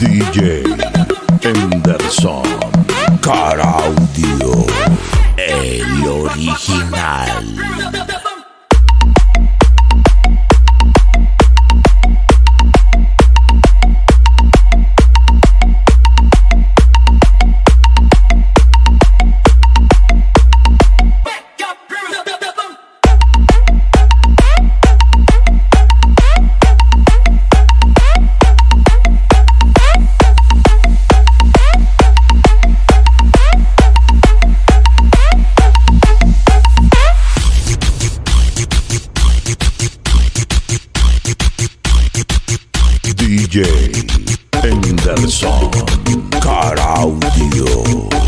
DJ Henderson. DJ Anderson Car Audio.